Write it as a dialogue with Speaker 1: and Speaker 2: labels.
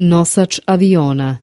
Speaker 1: Nosač aviona.